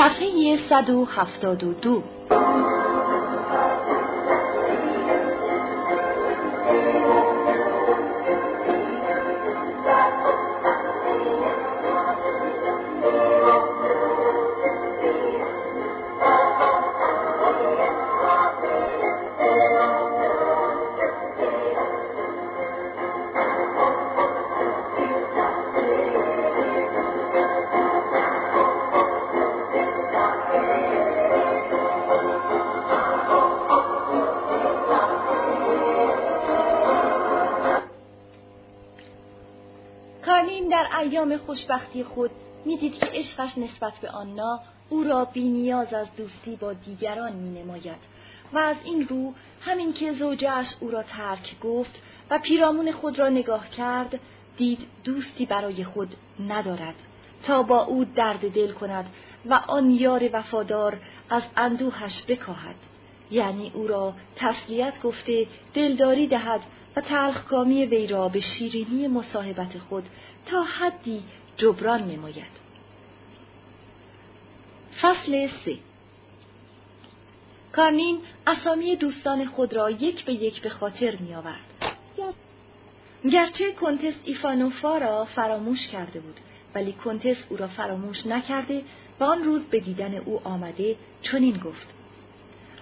صفحه 172 خوشبختی خود می‌دید که عشقش نسبت به آنا او را بی نیاز از دوستی با دیگران می نماید و از این رو همین که زوجهش او را ترک گفت و پیرامون خود را نگاه کرد دید دوستی برای خود ندارد تا با او درد دل کند و آن یار وفادار از اندوهش بکاهد. یعنی او را تسلیت گفته دلداری دهد و تلخکامی وی را به شیرینی مصاحبت خود تا حدی جبران نماید فصل سه. کارنین اسامی دوستان خود را یک به یک به خاطر می آورد. گرچه کنتس ایفانوفا را فراموش کرده بود ولی کنتس او را فراموش نکرده و آن روز به دیدن او آمده چنین گفت.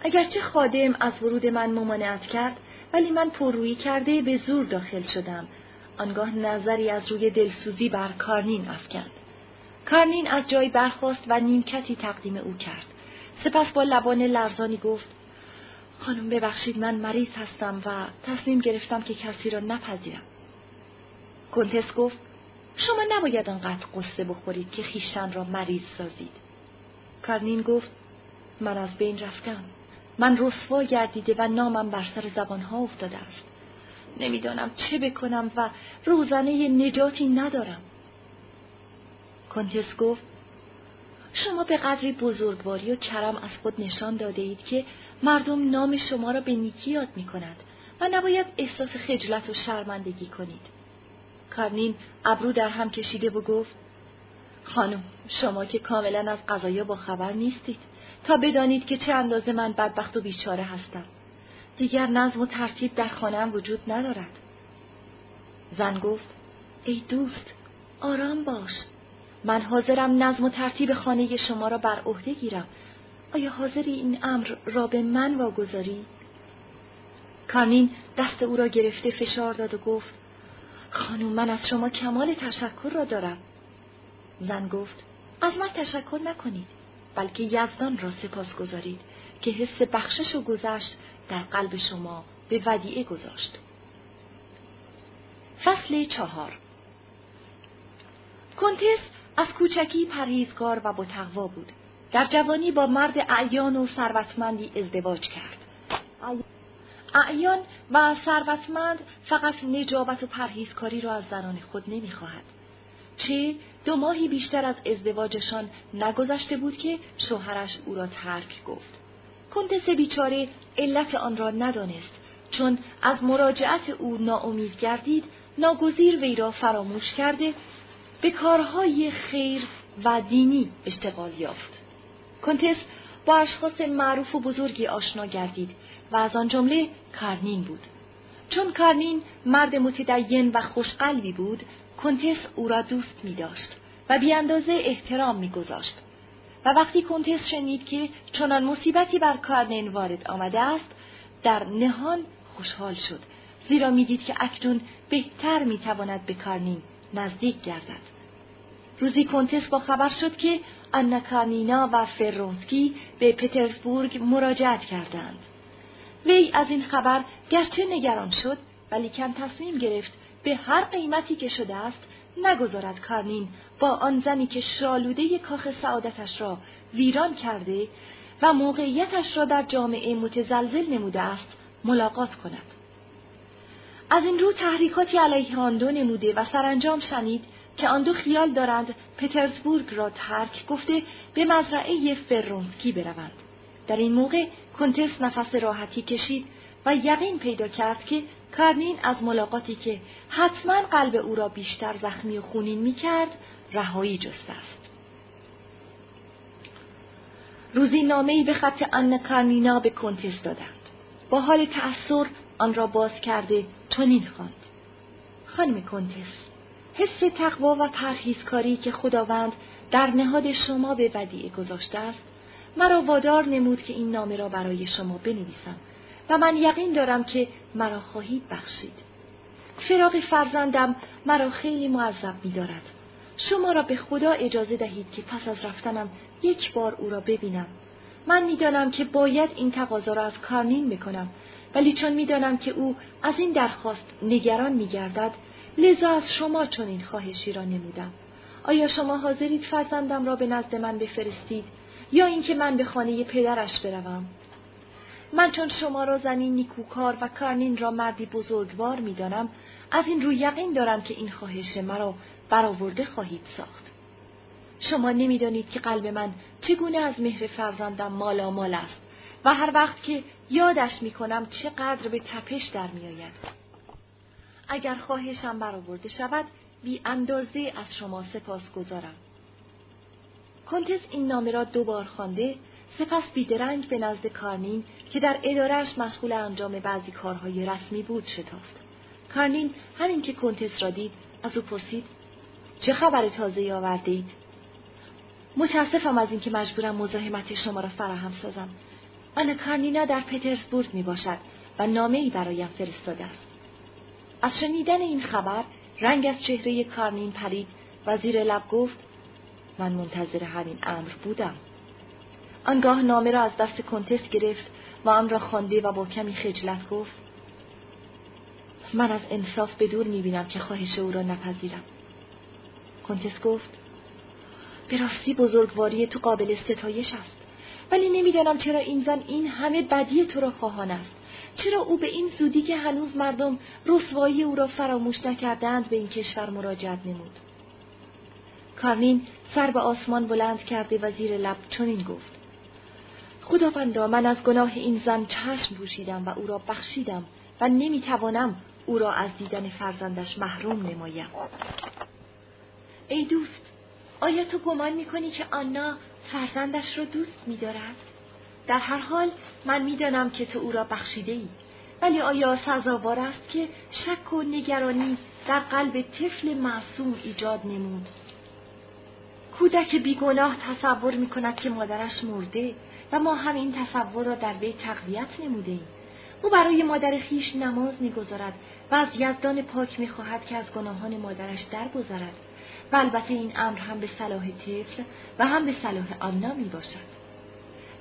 اگرچه خادم از ورود من ممانعت کرد ولی من پررویی کرده به زور داخل شدم. آنگاه نظری از روی دلسوزی بر کارنین افکند کارنین از جای برخاست و نیمکتی تقدیم او کرد سپس با لبان لرزانی گفت خانم ببخشید من مریض هستم و تصمیم گرفتم که کسی را نپذیرم. کنتس گفت شما نباید آنقدر قصه بخورید که خیشتن را مریض سازید. کارنین گفت من از بین رفتم. من رسوا گردیده و نامم بر سر زبانها افتاده است. نمی‌دانم چه بکنم و روزنه نجاتی ندارم. کنتس گفت شما به قدری بزرگواری و کرم از خود نشان داده اید که مردم نام شما را به نیکی یاد می کند و نباید احساس خجلت و شرمندگی کنید. کارنین ابرو در هم کشیده و گفت خانم شما که کاملا از قضایا با خبر نیستید تا بدانید که چه اندازه من بدبخت و بیچاره هستم. دیگر نظم و ترتیب در خانم وجود ندارد. زن گفت ای دوست آرام باش. من حاضرم نظم و ترتیب خانه شما را بر عهده گیرم. آیا حاضری این امر را به من واگذاری؟ کانین دست او را گرفته فشار داد و گفت خانم من از شما کمال تشکر را دارم. زن گفت از من تشکر نکنید بلکه یزدان را سپاس گذارید. که حس بخشش و گذشت در قلب شما به ودیعه گذاشت فصل چهار کنتس از کوچکی پرهیزگار و بتقوا بود. در جوانی با مرد اعیان و ثروتمندی ازدواج کرد. اعیان و ثروتمند فقط نجابت و پرهیزکاری را از زنان خود نمی‌خواهد. چه دو ماهی بیشتر از ازدواجشان نگذشته بود که شوهرش او را ترک گفت. کنتس بیچاره علت آن را ندانست چون از مراجعت او ناامید گردید ناگزیر وی را فراموش کرده به کارهای خیر و دینی اشتغال یافت. کنتس با اشخاص معروف و بزرگی آشنا گردید و از آن جمله کارنین بود. چون کارنین مرد متدین و خوشقلبی بود، کنتس او را دوست می داشت و اندازه احترام می گذاشت. و وقتی کنتس شنید که چنان مصیبتی بر کارنین وارد آمده است، در نهان خوشحال شد زیرا می‌دید که اکنون بهتر می‌تواند به کارنین نزدیک گردد. روزی کنتس با خبر شد که آنا و فرونسکی به پترزبورگ مراجعت کردند. وی از این خبر گرچه نگران شد ولی کم تصمیم گرفت به هر قیمتی که شده است نگذارد کارنین با آن زنی که شالوده کاخ سعادتش را ویران کرده و موقعیتش را در جامعه متزلزل نموده است ملاقات کند. از این رو تحریکاتی علیه آن دو نموده و سرانجام شنید که آن دو خیال دارند پترزبورگ را ترک گفته به مزرعه فرونسکی بروند. در این موقع کنتس نفس راحتی کشید و یقین پیدا کرد که کارنین از ملاقاتی که حتما قلب او را بیشتر زخمی و خونین می کرد رهایی جست است. روزی نامهای به خط آن کارنینا به کنتس دادند با حال تأثیر آن را باز کرده چنین خواند خانم کنتس حس تقوا و پرهیزکاری که خداوند در نهاد شما به ودیعه گذاشته است مرا وادار نمود که این نامه را برای شما بنویسم و من یقین دارم که مرا خواهید بخشید فراغ فرزندم مرا خیلی معذب می دارد. شما را به خدا اجازه دهید که پس از رفتنم یک بار او را ببینم. من می‌دانم که باید این تقاضا را از کارنین بکنم ولی چون می‌دانم که او از این درخواست نگران میگردد لذا از شما چون این خواهشی را نمودم. آیا شما حاضرید فرزندم را به نزد من بفرستید یا اینکه من به خانه پدرش بروم؟ من چون شما را زنی نیکوکار و کارنین را مردی بزرگوار می‌دانم از این رو یقین دارم که این خواهش مرا برآورده خواهید ساخت شما نمی‌دانید که قلب من چگونه از مهر فرزندم مالا مال است و هر وقت که یادش می‌کنم چقدر به تپش در میآید اگر خواهشم برآورده شود بی اندازه از شما سپاس گذارم. کنتس این نامه را دوبار خوانده سپس بیدرنگ به نزد کارنین که در ادارهش مشغول انجام بعضی کارهای رسمی بود شتافت. کارنین همین که کنتس را دید از او پرسید چه خبر تازه آورده اید؟ متاسفم از اینکه مجبورم مزاحمت شما را فراهم سازم. آن کارنینا در پترزبورگ می باشد و نامه ای برایم فرستاده است. از شنیدن این خبر رنگ از چهره کارنین پرید و زیر لب گفت من منتظر همین امر بودم. آنگاه نامه را از دست کنتس گرفت و آن را خوانده و با کمی خجلت گفت من از انصاف به دور می‌بینم که خواهش او را نپذیرم. کنتس گفت به راستی بزرگواری تو قابل ستایش است ولی نمی‌دانم چرا این زن این همه بدی تو را خواهان است. چرا او به این زودی که هنوز مردم رسوایی او را فراموش نکردند به این کشور مراجعت نمود؟ کارنین سر به آسمان بلند کرده و زیر لب چنین گفت. خداوندا من از گناه این زن چشم پوشیدم و او را بخشیدم و نمی‌توانم او را از دیدن فرزندش محروم نمایم. ای دوست آیا تو گمان می‌کنی که آنا فرزندش را دوست میدارد؟ در هر حال من می‌دانم که تو او را بخشیده ای ولی آیا سزاوار است که شک و نگرانی در قلب طفل معصوم ایجاد نمود؟ کودک بیگناه تصور می کند که مادرش مرده و ما هم این تصور را در وی تقویت نموده ایم. او برای مادر خیش نماز می‌گذارد و از یزدان پاک می‌خواهد که از گناهان مادرش درگذرد و البته این امر هم به صلاح طفل و هم به صلاح آنا می باشد.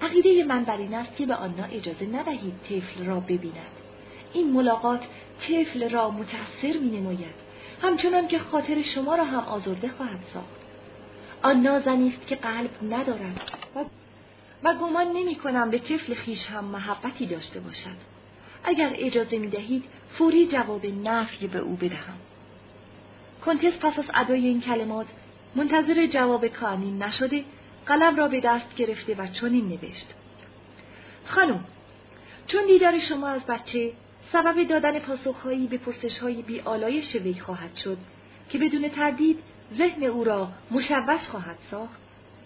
عقیده من بر این است که به آنا اجازه ندهید طفل را ببیند. این ملاقات طفل را متأثر می نماید. همچنان که خاطر شما را هم آزرده خواهد ساخت. آنا زنی است که قلب ندارد و, و گمان نمی کنم به طفل خیش هم محبتی داشته باشد. اگر اجازه می دهید فوری جواب نفی به او بدهم. کنتس پس از ادای این کلمات منتظر جواب کارنین نشده قلم را به دست گرفته و چنین نوشت خانم چون دیدار شما از بچه سبب دادن پاسخهایی به پرسشهای بی آلایش وی خواهد شد که بدون تردید ذهن او را مشوش خواهد ساخت.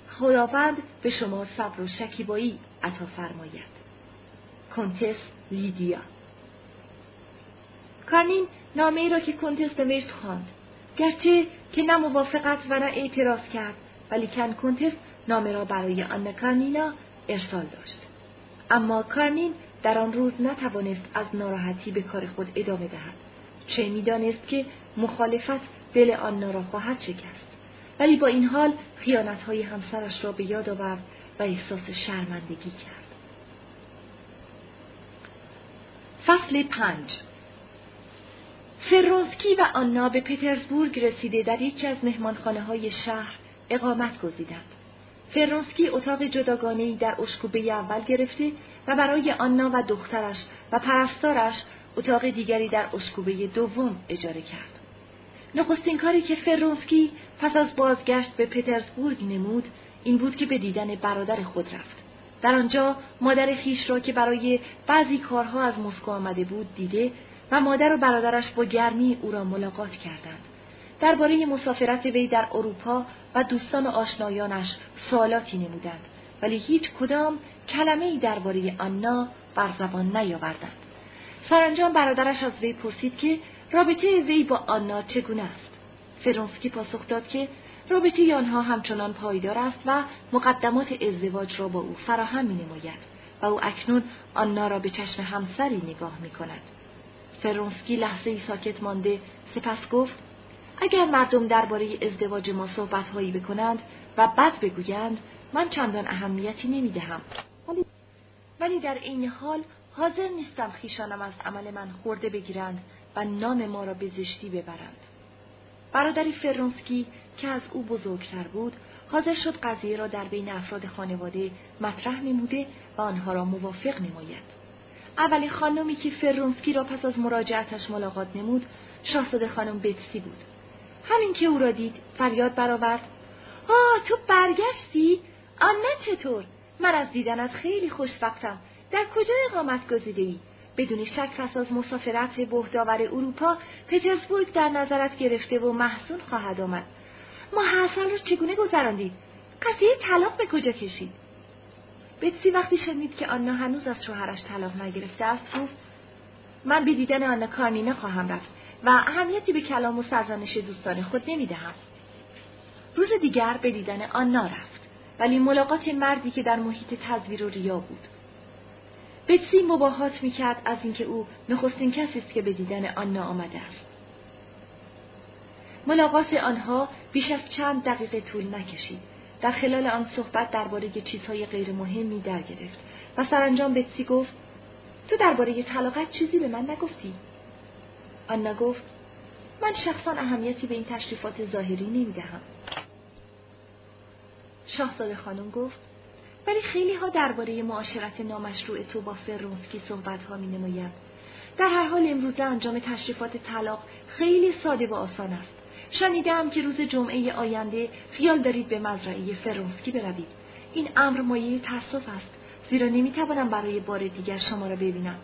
خداوند به شما صبر و شکیبایی عطا فرماید. کنتس لیدیا. کارنین نامه ای را که کنتس نوشت خواند. گرچه که نه موافقت و نه اعتراض کرد ولی کن کنتس نامه را برای آن کارنینا ارسال داشت. اما کارنین در آن روز نتوانست از ناراحتی به کار خود ادامه دهد. چه می‌دانست که مخالفت دل را خواهد شکست ولی با این حال های همسرش را به یاد آورد و احساس شرمندگی کرد فصل پنج فرونسکی و آنا به پترزبورگ رسیده در یکی از مهمانخانه های شهر اقامت گزیدند. فرونسکی اتاق جداگانه در اشکوبه اول گرفته و برای آنا و دخترش و پرستارش اتاق دیگری در اشکوبه دوم اجاره کرد. نخستین کاری که فرونسکی پس از بازگشت به پترزبورگ نمود این بود که به دیدن برادر خود رفت. در آنجا مادر خیش را که برای بعضی کارها از مسکو آمده بود دیده و مادر و برادرش با گرمی او را ملاقات کردند. درباره مسافرت وی در اروپا و دوستان و آشنایانش سوالاتی نمودند ولی هیچ کدام کلمه ای درباره آنا بر زبان نیاوردند. سرانجام برادرش از وی پرسید که رابطه وی با آنا چگونه است. فرونسکی پاسخ داد که رابطه آنها همچنان پایدار است و مقدمات ازدواج را با او فراهم می نماید و او اکنون آنا را به چشم همسری نگاه می کند. فرونسکی لحظه ای ساکت مانده سپس گفت اگر مردم درباره ازدواج ما صحبتهایی بکنند و بد بگویند من چندان اهمیتی نمی‌دهم ولی ولی در عین حال حاضر نیستم خیشانم از عمل من خورده بگیرند و نام ما را به زشتی ببرند. برادری فرونسکی که از او بزرگتر بود حاضر شد قضیه را در بین افراد خانواده مطرح نموده و آنها را موافق نماید. اولین خانمی که فرونسکی را پس از مراجعتش ملاقات نمود شاهزاده خانم بتسی بود. همین که او را دید فریاد برآورد. آه تو برگشتی؟ آنه چطور؟ من از دیدنت خیلی خوشوقتم در کجا اقامت گزیده ای بدون شک پس از مسافرت بهداور اروپا پترزبورگ در نظرت گرفته و محسون خواهد آمد. ما هر سال رو چگونه گذراندید قضیه طلاق به کجا کشید؟ بتسی وقتی شنید که آنا هنوز از شوهرش طلاق نگرفته است گفت من به دیدن آنا کارنینا خواهم رفت و اهمیتی به کلام و سرزنش دوستان خود نمی‌دهم. روز دیگر به دیدن آنا رفت ولی ملاقات مردی که در محیط تزویر و ریا بود. بتسی مباهات می‌کرد از اینکه او نخستین کسی است که به دیدن آنا آمده است؟ ملاقات آنها بیش از چند دقیقه طول نکشید. در خلال آن صحبت درباره چیزهای غیر مهمی در گرفت و سرانجام بتسی گفت؟ تو درباره طلاقت چیزی به من نگفتی. آنا گفت من شخصا اهمیتی به این تشریفات ظاهری نمی‌دهم. شاهزاده خانم گفت ولی خیلی ها درباره معاشرت نامشروع تو با فرونسکی صحبت ها می نماید. در هر حال امروزه انجام تشریفات طلاق خیلی ساده و آسان است. شنیدم که روز جمعه آینده خیال دارید به مزرعه فرونسکی بروید. این امر مایه تاسف است زیرا نمی‌توانم برای بار دیگر شما را ببینم.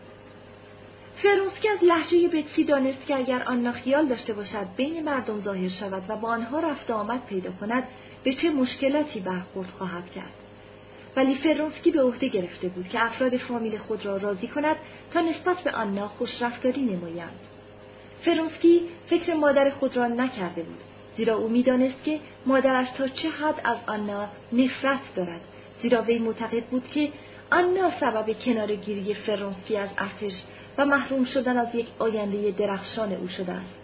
فرونسکی از لحجه بتسی دانست که اگر آن خیال داشته باشد بین مردم ظاهر شود و با آنها رفت آمد پیدا کند به چه مشکلاتی برخورد خواهد کرد. ولی فرونسکی به عهده گرفته بود که افراد فامیل خود را راضی کند تا نسبت به آنا خوشرفتاری نمایند. فرونسکی فکر مادر خود را نکرده بود زیرا او می‌دانست که مادرش تا چه حد از آنا نفرت دارد زیرا وی معتقد بود که آنا سبب کنارگیری فرونسکی از ارتش و محروم شدن از یک آینده درخشان او شده است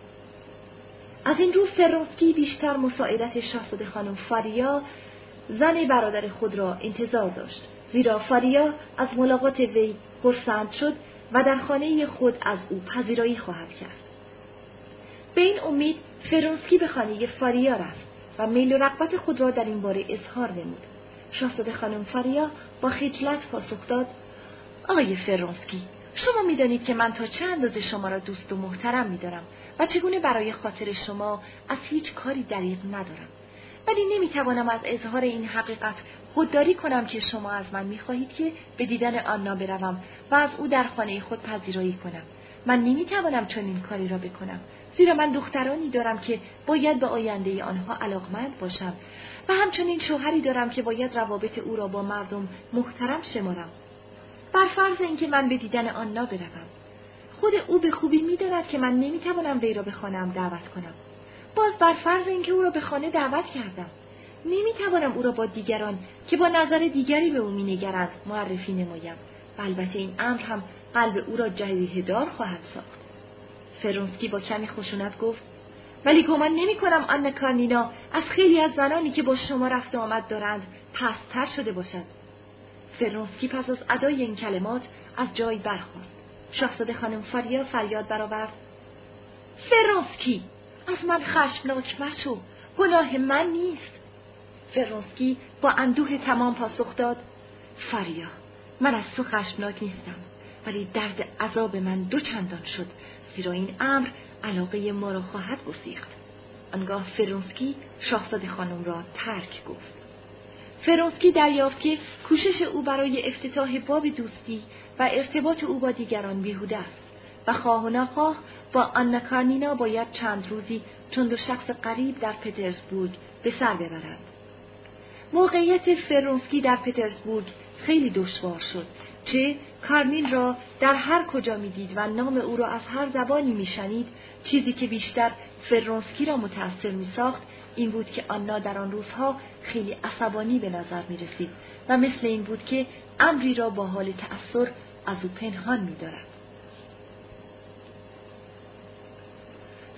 از این رو فرونسکی بیشتر مساعدت شاهزاده خانم فاریا زن برادر خود را انتظار داشت. زیرا فاریا از ملاقات وی خرسند شد و در خانه خود از او پذیرایی خواهد کرد. به این امید فرونسکی به خانه فاریا رفت و میل و رغبت خود را در این باره اظهار نمود. شاهزاده خانم فاریا با خجلت پاسخ داد آقای فرونسکی شما می‌دانید که من تا چه اندازه شما را دوست و محترم میدارم و چگونه برای خاطر شما از هیچ کاری دریغ ندارم. ولی نمی‌توانم از اظهار این حقیقت خودداری کنم که شما از من می‌خواهید که به دیدن آنا بروم و از او در خانه خود پذیرایی کنم. من نمی‌توانم چنین کاری را بکنم. زیرا من دخترانی دارم که باید به آینده آنها علاقمند باشم و همچنین شوهری دارم که باید روابط او را با مردم محترم شمارم. بر فرض اینکه من به دیدن آنا بروم خود او به خوبی می‌داند که من نمی‌توانم وی را به خانهام دعوت کنم. باز بر فرض اینکه او را به خانه دعوت کردم. نمی‌توانم او را با دیگران که با نظر دیگری به او مینگرند معرفی نمایم. و البته این امر هم قلب او را دار خواهد ساخت. فرونسکی با کمی خشونت گفت ولی گمان نمی کنم آن کارنینا از خیلی از زنانی که با شما رفت آمد دارند پستتر شده باشد. فرونسکی پس از ادای این کلمات از جای برخواست شاهزاده خانم فاریا فریاد برآورد. فرونسکی! از من خشمناک مشو. گناه من نیست. فرونسکی با اندوه تمام پاسخ داد. فاریا من از تو خشمناک نیستم. ولی درد عذاب من دو چندان شد. زیرا این امر علاقه ما را خواهد گسیخت. آنگاه فرونسکی شاهزاده خانم را ترک گفت. فرونسکی دریافت که کوشش او برای افتتاح باب دوستی و ارتباط او با دیگران بیهوده است و خواه و نخواه با آنا کارنینا باید چند روزی چون دو شخص قریب در پترزبورگ به سر ببرند موقعیت فرونسکی در پترزبورگ خیلی دشوار شد چه کارنین را در هر کجا می‌دید و نام او را از هر زبانی میشنید چیزی که بیشتر فرونسکی را متأثر میساخت این بود که آنا در آن روزها خیلی عصبانی به نظر می رسید و مثل این بود که امری را با حال تأثیر از او پنهان می دارد.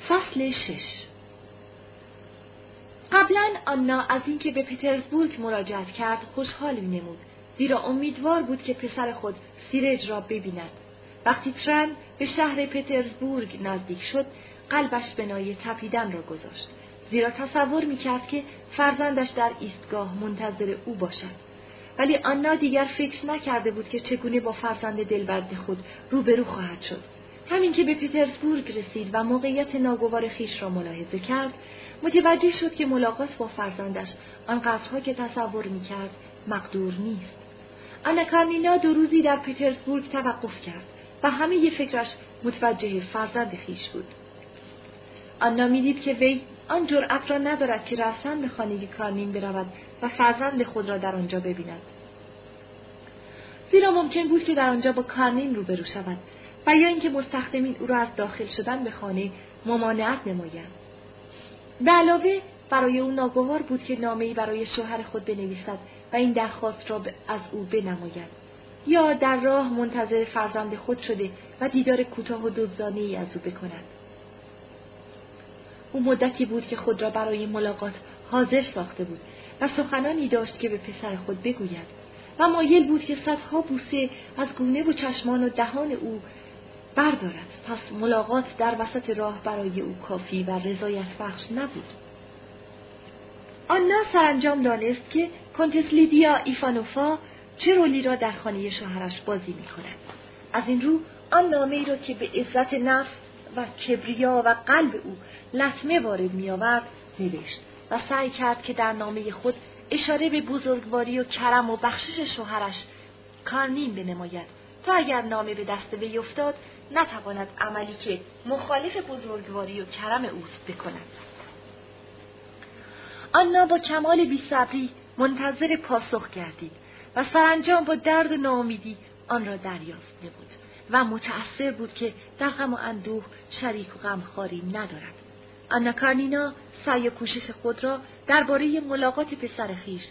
فصل شش. قبلا آنا از اینکه به پترزبورگ مراجعت کرد خوشحال می نمود زیرا امیدوار بود که پسر خود سیرج را ببیند. وقتی ترن به شهر پترزبورگ نزدیک شد قلبش بنای تپیدن را گذاشت. زیرا تصور می‌کرد که فرزندش در ایستگاه منتظر او باشد. ولی آنا دیگر فکر نکرده بود که چگونه با فرزند دلبرد خود روبرو خواهد شد. همین که به پیترزبورگ رسید و موقعیت ناگوار خیش را ملاحظه کرد متوجه شد که ملاقات با فرزندش آنقدرها که تصور می‌کرد مقدور نیست. آنا کارنینا دو روزی در پیترزبورگ توقف کرد و همه فکرش متوجه فرزند خیش بود. آنا می‌دید که وی آن جرأت را ندارد که رسما به خانه کارنین برود و فرزند خود را در آنجا ببیند. زیرا ممکن بود که در آنجا با کارنین روبرو شود. و یا اینکه مستخدمین او را از داخل شدن به خانه ممانعت نمایند. به علاوه برای او ناگوار بود که نامهای برای شوهر خود بنویسد و این درخواست را از او بنماید. یا در راه منتظر فرزند خود شده و دیدار کوتاه و دزدانه ای از او بکند. او مدتی بود که خود را برای ملاقات حاضر ساخته بود و سخنانی داشت که به پسر خود بگوید. و مایل بود که صدها بوسه از گونه و چشمان و دهان او بردارد. پس ملاقات در وسط راه برای او کافی و رضایت بخش نبود. آنا سرانجام دانست که کنتس لیدیا ایفانوفا چه رولی را در خانه شوهرش بازی می کند. از این رو آن نامه ای را که به عزت نفس و کبریا و قلب او لطمه وارد می آورد نوشت و سعی کرد که در نامه خود اشاره به بزرگواری و کرم و بخشش شوهرش کارنین بنماید. تا اگر نامه به دست وی افتاد نتواند عملی که مخالف بزرگواری و کرم اوست بکند. آنا با کمال بیصبری منتظر پاسخ گردید و سرانجام با درد و ناامیدی آن را دریافت بود و متأثر بود که در غم و اندوه شریک و غمخواری ندارد. آنا کارنینا سعی و کوشش خود را درباره ملاقات پسر خیش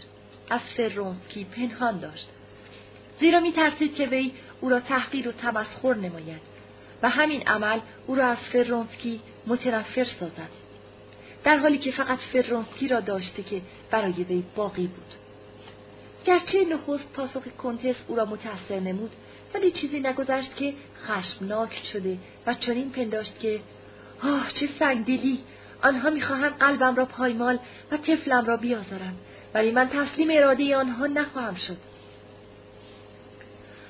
از فرونسکی پنهان داشت. زیرا می ترسید که وی او را تحقیر و تمسخر نماید و همین عمل او را از فرونسکی متنفر سازد در حالی که فقط فرونسکی را داشته که برای وی باقی بود. گرچه نخست پاسخ کنتس او را متأثر نمود ولی چیزی نگذشت که خشمناک شده و چنین پنداشت که آه چه سنگدلی! آنها می‌خواهند قلبم را پایمال و طفلم را بیازارند ولی من تسلیم اراده آنها نخواهم شد.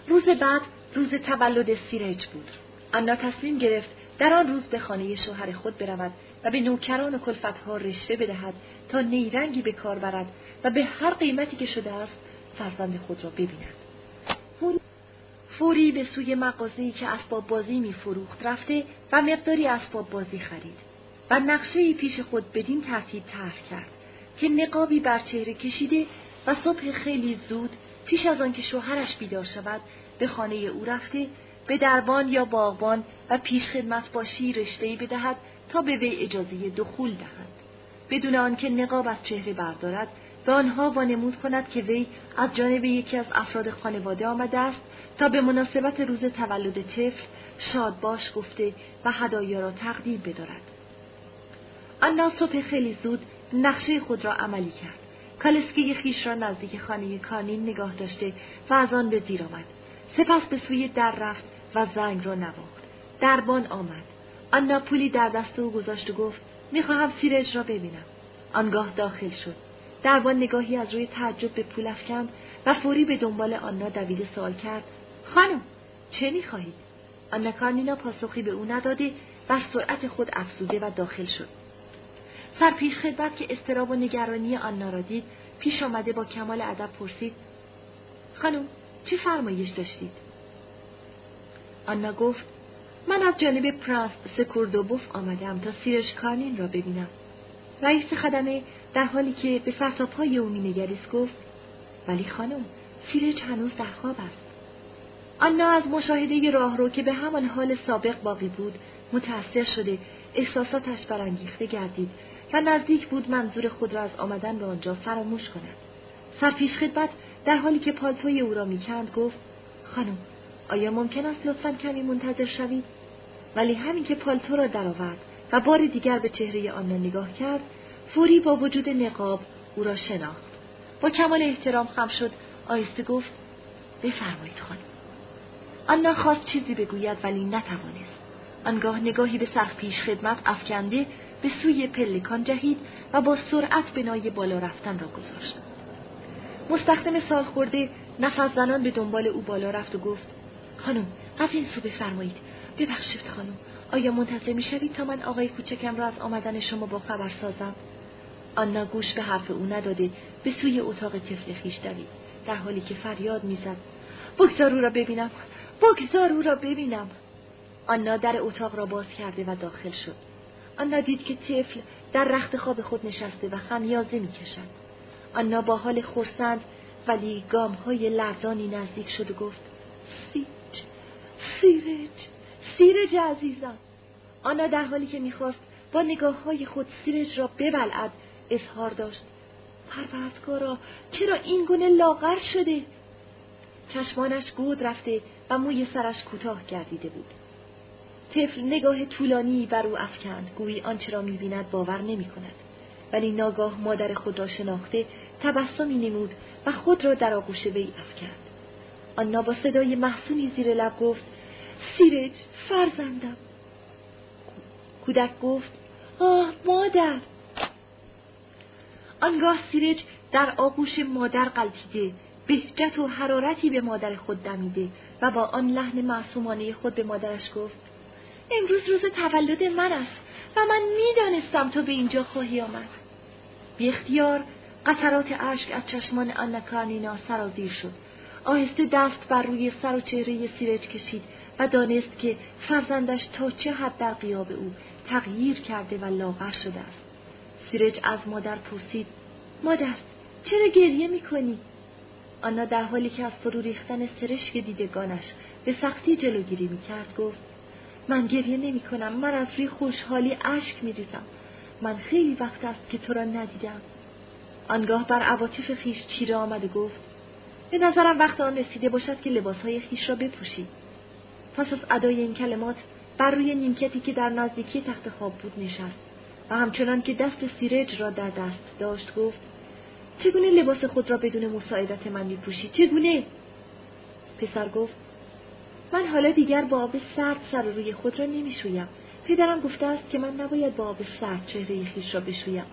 روز بعد روز تولد سیرج بود. انا تصمیم گرفت در آن روز به خانه شوهر خود برود و به نوکران و کلفتها رشوه بدهد تا نیرنگی به کار برد و به هر قیمتی که شده است فرزند خود را ببیند. فوری به سوی مغازه‌ای که اسباب بازی می فروخت رفته و مقداری اسباب بازی خرید و نقشه پیش خود بدین ترتیب طرح کرد که نقابی بر چهره کشیده و صبح خیلی زود پیش از آنکه شوهرش بیدار شود به خانه او رفته به دربان یا باغبان و پیش خدمت باشی رشته‌ای بدهد تا به وی اجازه دخول دهند بدون آنکه نقاب از چهره بردارد به آنها وانمود کند که وی از جانب یکی از افراد خانواده آمده است تا به مناسبت روز تولد طفل شاد باش گفته و هدایا را تقدیم بدارد. آنا صبح خیلی زود نقشه خود را عملی کرد. کالسکه خیش را نزدیک خانه کارنین نگاه داشته و از آن به زیر آمد. سپس به سوی در رفت و زنگ را نواخت. دربان آمد. آنا پولی در دست او گذاشت و گفت می‌خواهم سیرج را ببینم. آنگاه داخل شد. دربان نگاهی از روی تعجب به پول افکند و فوری به دنبال آنا دویده سوال کرد. خانم چه می‌خواهید؟ آنا کارنینا پاسخی به او نداده بر سرعت خود افزوده و داخل شد. سرپیش خدمت که اضطراب و نگرانی آنا را دید پیش آمده با کمال ادب پرسید خانم چه فرمایش داشتید؟ آنا گفت من از جانب پرنس سکوردوبوف آمدم تا سرژ کارنین را ببینم. رئیس خدمه در حالی که به سرتاپای او مینگریست گفت ولی خانم سیرج هنوز در خواب است. آنا از مشاهده راهرو که به همان حال سابق باقی بود متأثر شده احساساتش برانگیخته گردید. و نزدیک بود منظور خود را از آمدن به آنجا فراموش کند. سرپیش خدمت در حالی که پالتوی او را می‌کند گفت خانم آیا ممکن است لطفا کمی منتظر شوید ولی همین که پالتو را درآورد و بار دیگر به چهره آنا نگاه کرد فوری با وجود نقاب او را شناخت. با کمال احترام خم شد آیسته گفت بفرمایید خانم. آنا خواست چیزی بگوید ولی نتوانست. آنگاه نگاهی به سرخ پیش خدمت افکنده به سوی پلکان جهید و با سرعت بنای بالا رفتن را گذاشت. مستخدم سال خورده نفس زنان به دنبال او بالا رفت و گفت خانم از این سو بفرمایید. ببخشید خانم آیا منتظر می‌شوید تا من آقای کوچکم را از آمدن شما با خبر سازم؟ آنا گوش به حرف او نداده به سوی اتاق طفل خیش دوید در حالی که فریاد می‌زد بگذار او را ببینم بگذار او را ببینم. آنا در اتاق را باز کرده و داخل شد. آنا دید که طفل در رخت خواب خود نشسته و خمیازه می‌کشد. آنا با حال خورسند ولی گام های لرزانی نزدیک شد و گفت سیرج سیرج سیرج عزیزم آنا در حالی که می‌خواست با نگاه های خود سیرج را ببلعد اظهار داشت پروردگارا چرا این گونه لاغر شده؟ چشمانش گود رفته و موی سرش کوتاه گردیده بود. طفل نگاه طولانی بر او افکند. گویی آنچه را می‌بیند باور نمی کند. ولی ناگاه مادر خود را شناخته تبسمی نمود و خود را در آغوش وی افکند. آنا با صدای محسونی زیر لب گفت سیرج فرزندم. کودک گفت آه مادر. آنگاه سیرج در آغوش مادر قلتیده بهجت و حرارتی به مادر خود دمیده و با آن لحن معصومانه خود به مادرش گفت امروز روز تولد من است و من می‌دانستم تو به اینجا خواهی آمد. بی اختیار قطرات اشک از چشمان آنا سرازیر شد. آهسته دست بر روی سر و چهره سیرج کشید و دانست که فرزندش تا چه حد در قیاب او تغییر کرده و لاغر شده است. سیرج از مادر پرسید مادر چرا گریه می‌کنی؟ آنا در حالی که از فرو ریختن سرشک دیدگانش به سختی جلوگیری می‌کرد گفت من گریه نمی کنم. من از روی خوشحالی اشک می ریزم. من خیلی وقت است که تو را ندیدم. آنگاه بر عواطف خیش چیره آمد و گفت به نظرم وقت آن رسیده باشد که لباسهای خیش را بپوشی. پس از ادای این کلمات بر روی نیمکتی که در نزدیکی تخت خواب بود نشست و همچنان که دست سیرج را در دست داشت گفت چگونه لباس خود را بدون مساعدت من میپوشی؟ چگونه؟ پسر گفت من حالا دیگر با آب سرد سر روی خود را نمی‌شویم. پدرم گفته است که من نباید با آب سرد چهره خیش را بشویم.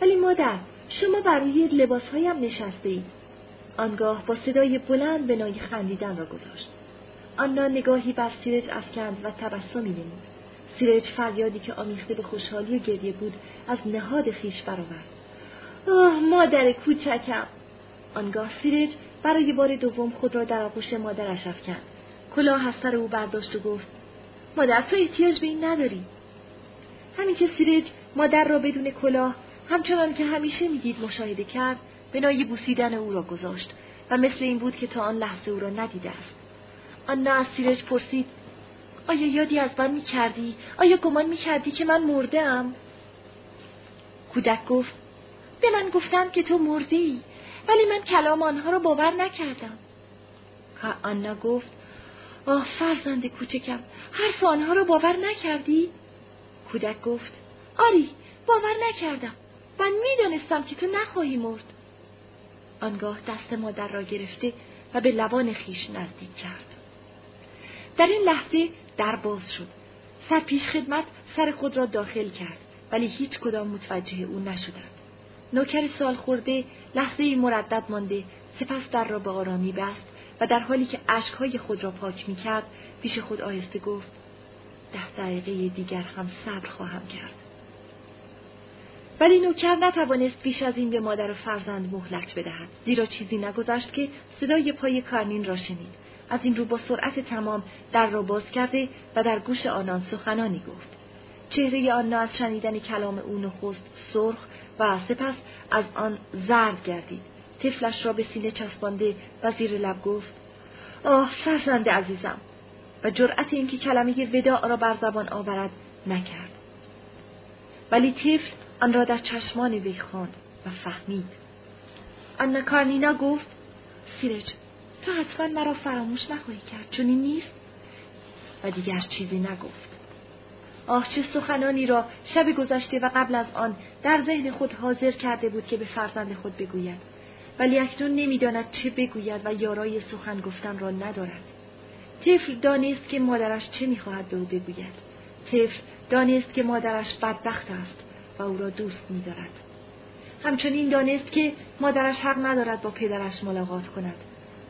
ولی مادر شما بر روی لباسهایم نشسته اید آنگاه با صدای بلند بنای خندیدن را گذاشت. آنا نگاهی بر سیرج افکند و تبسمی نمود سیرج فریادی که آمیخته به خوشحالی و گریه بود از نهاد خیش برآورد. آه مادر کوچکم! آنگاه سیرج برای بار دوم خود را در آغوش مادرش افکند. کلاه از سر او برداشت و گفت مادر تو احتیاج به این نداری همین که سیرج مادر را بدون کلاه همچنان که همیشه می‌دید مشاهده کرد بنای بوسیدن او را گذاشت و مثل این بود که تا آن لحظه او را ندیده است آنا از سیرج پرسید آیا یادی از من می‌کردی؟ آیا گمان می‌کردی که من مرده ام؟ کودک گفت به من گفتند که تو مرده ای ولی من کلام آنها را باور نکردم آنا گفت آه فرزند کوچکم. حرف آنها را باور نکردی؟ کودک گفت آری باور نکردم. من می‌دانستم که تو نخواهی مرد. آنگاه دست مادر را گرفته و به لبان خیش نزدیک کرد. در این لحظه در باز شد. سر پیش خدمت سر خود را داخل کرد ولی هیچ کدام متوجه او نشدند. نوکر سال خورده لحظه مردد مانده سپس در را به آرامی بست و در حالی که اشکهای خود را پاک می کرد پیش خود آهسته گفت ده دقیقه دیگر هم صبر خواهم کرد. ولی نوکر نتوانست بیش از این به مادر و فرزند مهلت بدهد زیرا چیزی نگذشت که صدای پای کارنین را شنید. از این رو با سرعت تمام در را باز کرده و در گوش آنان سخنانی گفت. چهره آنها از شنیدن کلام او نخست سرخ و سپس از آن زرد گردید. طفلش را به سینه چسبانده و زیر لب گفت آه فرزند عزیزم. و جرأت اینکه کلمه وداع را بر زبان آورد نکرد. ولی طفل آن را در چشمان وی خواند و فهمید. آنا کارنینا گفت سیرج تو حتما مرا فراموش نخواهی کرد. چون این نیست؟ و دیگر چیزی نگفت. آه چه سخنانی را شب گذشته و قبل از آن در ذهن خود حاضر کرده بود که به فرزند خود بگوید. ولی اکنون نمی‌داند چه بگوید و یارای سخن گفتن را ندارد. طفل دانست که مادرش چه می‌خواهد به او بگوید. طفل دانست که مادرش بدبخت است و او را دوست میدارد. همچنین دانست که مادرش حق ندارد با پدرش ملاقات کند.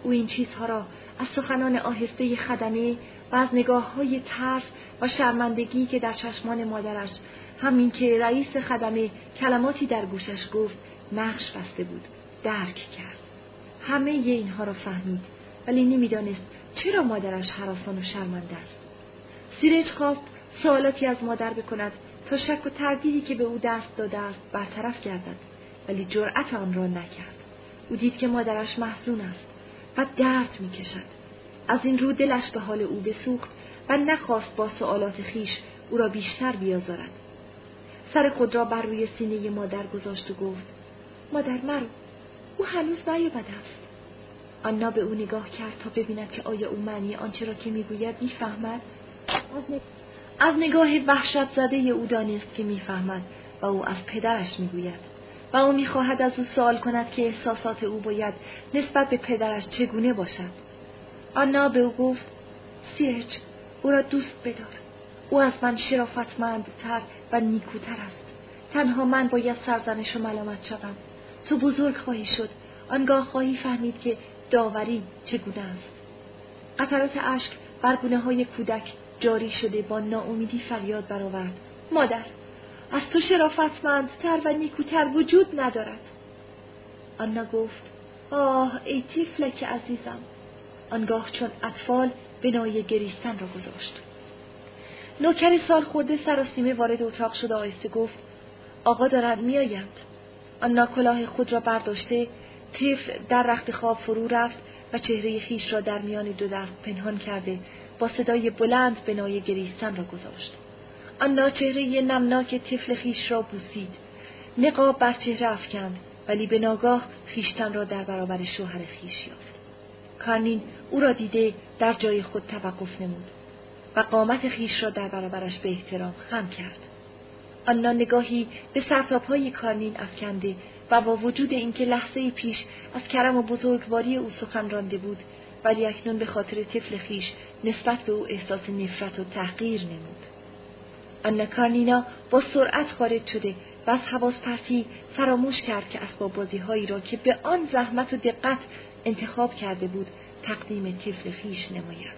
او این چیزها را از سخنان آهسته خدمه و از نگاه های ترس و شرمندگی که در چشمان مادرش همین که رئیس خدمه کلماتی در گوشش گفت نقش بسته بود. درک کرد. همه اینها را فهمید ولی نمی‌دانست چرا مادرش حراسان و شرمنده است. سیرج خواست سوالاتی از مادر بکند تا شک و تردیدی که به او دست داده است برطرف گردد ولی جرأت آن را نکرد. او دید که مادرش محزون است و درد می‌کشد. از این رو دلش به حال او بسوخت و نخواست با سوالات خیش او را بیشتر بیازارد. سر خود را بر روی سینه مادر گذاشت و گفت مادر مرو. او هنوز نیامده است. آنا به او نگاه کرد تا ببیند که آیا او معنی آنچه را که می‌گوید می‌فهمد. از نگاه وحشت زده او دانست که می‌فهمد و او از پدرش می‌گوید. و او می‌خواهد از او سوال کند که احساسات او باید نسبت به پدرش چگونه باشد. آنا به او گفت سیرج او را دوست بدار. او از من شرافتمندتر و نیکوتر است. تنها من باید سرزنش و ملامت شوم. تو بزرگ خواهی شد. آنگاه خواهی فهمید که داوری چگونه است. قطرات اشک بر گونه های کودک جاری شده با ناامیدی فریاد برآورد. مادر از تو شرافتمندتر و نیکوتر وجود ندارد. آنا گفت آه ای تیفلک عزیزم. آنگاه چون اطفال بنای گریستن را گذاشت. نوکر سال خورده سراسیمه وارد اتاق شد آیسته گفت آقا دارد میآیند. آنا کلاه خود را برداشته طفل در رخت خواب فرو رفت و چهره خیش را در میان دو دست پنهان کرده با صدای بلند بنای گریستن را گذاشت. آنا چهره نمناک طفل خیش را بوسید. نقاب بر چهره افکند ولی به ناگاه خیشتن را در برابر شوهر خیش یافت. کارنین او را دیده در جای خود توقف نمود و قامت خیش را در برابرش به احترام خم کرد. آنا نگاهی به سرتاپهای کارنین افکنده و با وجود اینکه لحظه پیش از کرم و بزرگواری او سخن رانده بود ولی اکنون به خاطر طفل خیش نسبت به او احساس نفرت و تحقیر نمود. آنا کارنینا با سرعت خارج شده و از حواس پرسی فراموش کرد که اسباب بازی هایی را که به آن زحمت و دقت انتخاب کرده بود تقدیم طفل خیش نماید.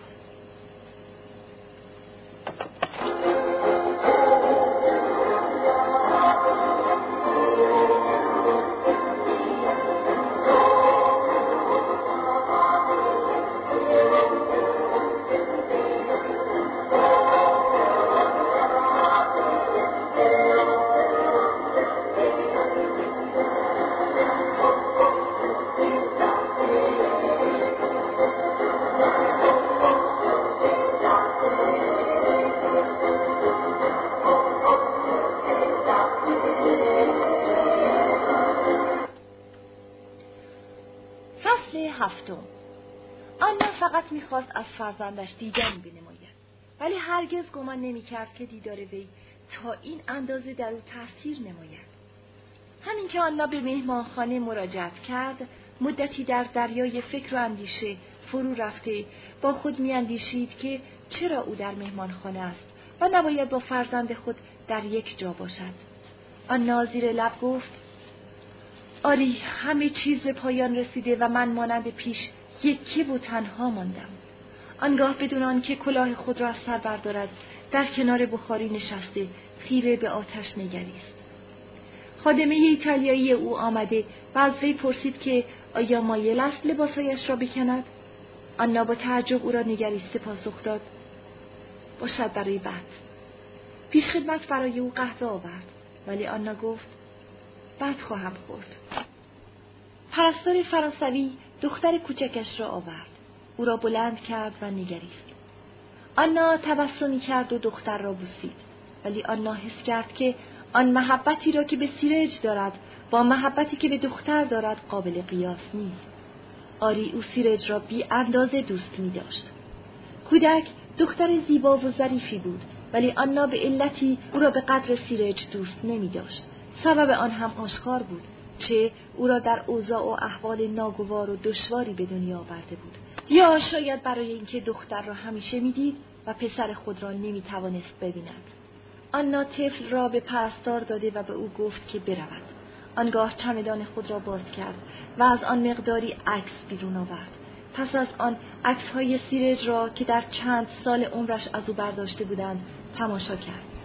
هفتم. آنا فقط می‌خواست از فرزندش دیدن بنماید. ولی هرگز گمان نمی‌کرد که دیدار وی تا این اندازه در او تاثیر نماید. همین که آنا به مهمانخانه مراجعت کرد مدتی در دریای فکر و اندیشه فرو رفته با خود میاندیشید که چرا او در مهمانخانه است و نباید با فرزند خود در یک جا باشد. آنا زیر لب گفت آری همه چیز به پایان رسیده و من مانند پیش. یکی و تنها ماندم. آنگاه بدون که کلاه خود را از سر بردارد در کنار بخاری نشسته خیره به آتش نگریست. خادمه ایتالیایی او آمده و از وی پرسید که آیا مایل است لباسایش را بکند؟ آنا با تعجب او را نگریسته پاسخ داد. باشد برای بعد. پیش خدمت برای او قهوه آورد ولی آنا گفت بد خواهم خورد. پرستار فرانسوی دختر کوچکش را آورد. او را بلند کرد و نگریست. آنا تبسمی کرد و دختر را بوسید. ولی آنا حس کرد که آن محبتی را که به سیرج دارد با محبتی که به دختر دارد قابل قیاس نیست. آری او سیرج را بی اندازه دوست می داشت. کودک دختر زیبا و ظریفی بود ولی آنا به علتی او را به قدر سیرج دوست نمی داشت. سبب آن هم آشکار بود چه او را در اوضاع و احوال ناگوار و دشواری به دنیا آورده بود. یا شاید برای اینکه دختر را همیشه می‌دید و پسر خود را نمی توانست ببیند. آنا طفل را به پرستار داده و به او گفت که برود. آنگاه چمدان خود را باز کرد و از آن مقداری عکس بیرون آورد. پس از آن عکس های سیرج را که در چند سال عمرش از او برداشته بودند تماشا کرد.